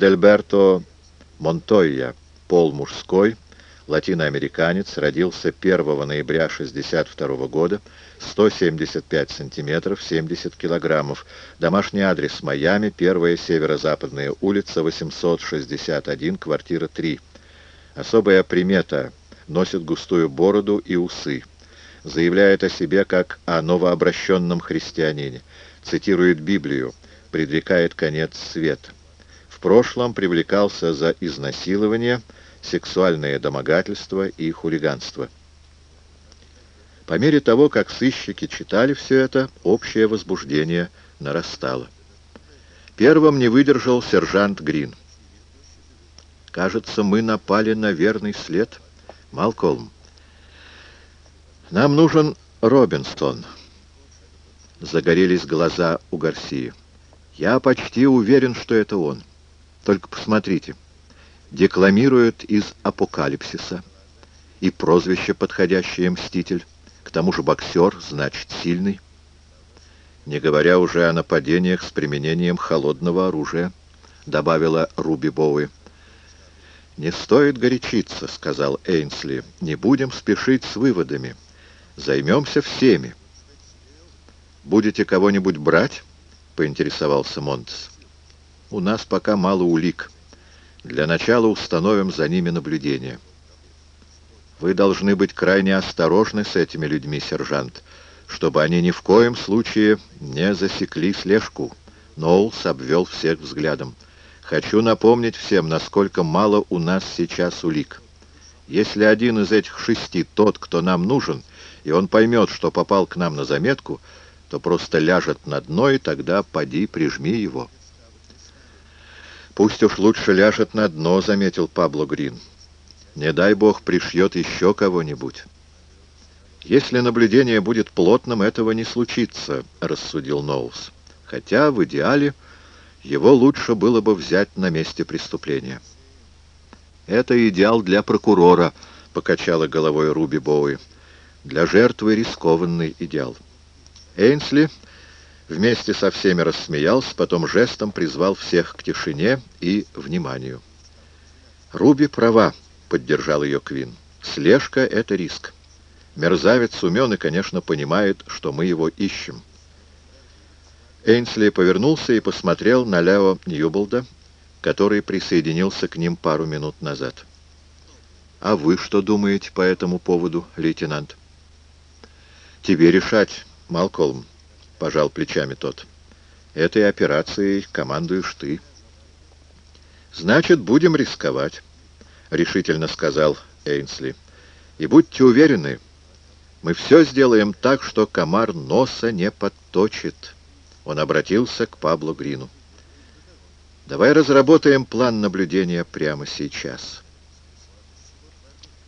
Эдельберто Монтойя, пол мужской, латиноамериканец, родился 1 ноября 1962 года, 175 сантиметров, 70 килограммов. Домашний адрес Майами, 1 северо-западная улица, 861, квартира 3. Особая примета – носит густую бороду и усы. Заявляет о себе как о новообращенном христианине. Цитирует Библию, предрекает конец света. Прошлом привлекался за изнасилование, сексуальное домогательство и хулиганство. По мере того, как сыщики читали все это, общее возбуждение нарастало. Первым не выдержал сержант Грин. «Кажется, мы напали на верный след, Малкольм. Нам нужен Робинсон». Загорелись глаза у Гарсии. «Я почти уверен, что это он. Только посмотрите. Декламирует из Апокалипсиса. И прозвище подходящее «Мститель». К тому же боксер, значит, сильный. Не говоря уже о нападениях с применением холодного оружия, добавила Руби Боуи. «Не стоит горячиться», — сказал Эйнсли. «Не будем спешить с выводами. Займемся всеми». «Будете кого-нибудь брать?» — поинтересовался Монтес. «У нас пока мало улик. Для начала установим за ними наблюдение». Вы должны быть крайне осторожны с этими людьми, сержант, чтобы они ни в коем случае не засекли слежку. Ноулс обвел всех взглядом. Хочу напомнить всем, насколько мало у нас сейчас улик. Если один из этих шести тот, кто нам нужен, и он поймет, что попал к нам на заметку, то просто ляжет на дно, и тогда поди прижми его. «Пусть уж лучше ляжет на дно», — заметил Пабло Грин. Не дай бог пришьет еще кого-нибудь. Если наблюдение будет плотным, этого не случится, рассудил Ноулс. Хотя в идеале его лучше было бы взять на месте преступления. Это идеал для прокурора, покачала головой Руби Боуи. Для жертвы рискованный идеал. Эйнсли вместе со всеми рассмеялся, потом жестом призвал всех к тишине и вниманию. Руби права поддержал ее Квин. Слежка — это риск. Мерзавец умен и, конечно, понимает, что мы его ищем. Эйнсли повернулся и посмотрел на Лео Ньюболда, который присоединился к ним пару минут назад. «А вы что думаете по этому поводу, лейтенант?» «Тебе решать, Малкольм», — пожал плечами тот. «Этой операцией командуешь ты». «Значит, будем рисковать». — решительно сказал Эйнсли. «И будьте уверены, мы все сделаем так, что комар носа не подточит». Он обратился к Пабло Грину. «Давай разработаем план наблюдения прямо сейчас».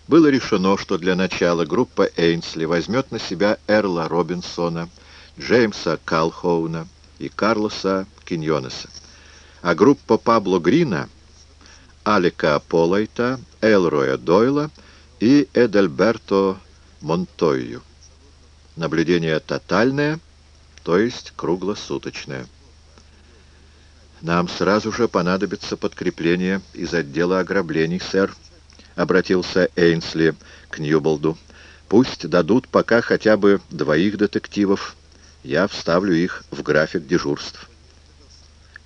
Было решено, что для начала группа Эйнсли возьмет на себя Эрла Робинсона, Джеймса Калхоуна и Карлоса Киньонеса, а группа Пабло Грина — Алика Полайта, Элроя Дойла и Эдельберто Монтойю. Наблюдение тотальное, то есть круглосуточное. «Нам сразу же понадобится подкрепление из отдела ограблений, сэр», — обратился Эйнсли к Ньюболду. «Пусть дадут пока хотя бы двоих детективов. Я вставлю их в график дежурств».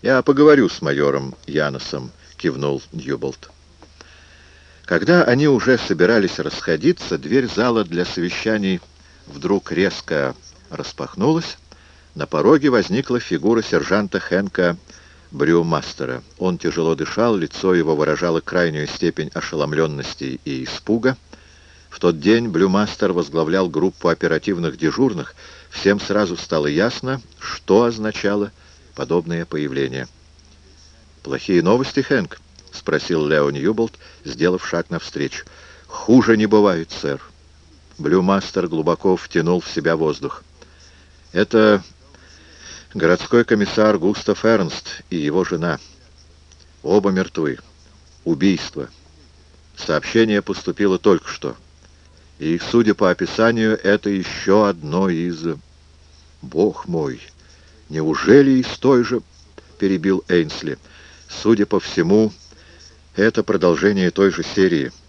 «Я поговорю с майором Яносом», — кивнул Ньюболт. Когда они уже собирались расходиться, дверь зала для совещаний вдруг резко распахнулась. На пороге возникла фигура сержанта Хэнка Брюмастера. Он тяжело дышал, лицо его выражало крайнюю степень ошеломленности и испуга. В тот день Блюмастер возглавлял группу оперативных дежурных. Всем сразу стало ясно, что означало подобное появление. «Плохие новости, Хэнк?» — спросил Лео Ньюболт, сделав шаг навстречу. «Хуже не бывает, сэр». Блюмастер глубоко втянул в себя воздух. «Это городской комиссар Густав Эрнст и его жена. Оба мертвы. Убийство. Сообщение поступило только что. И, судя по описанию, это еще одно из... Бог мой! Неужели из той же... — перебил Эйнсли. Судя по всему, это продолжение той же серии —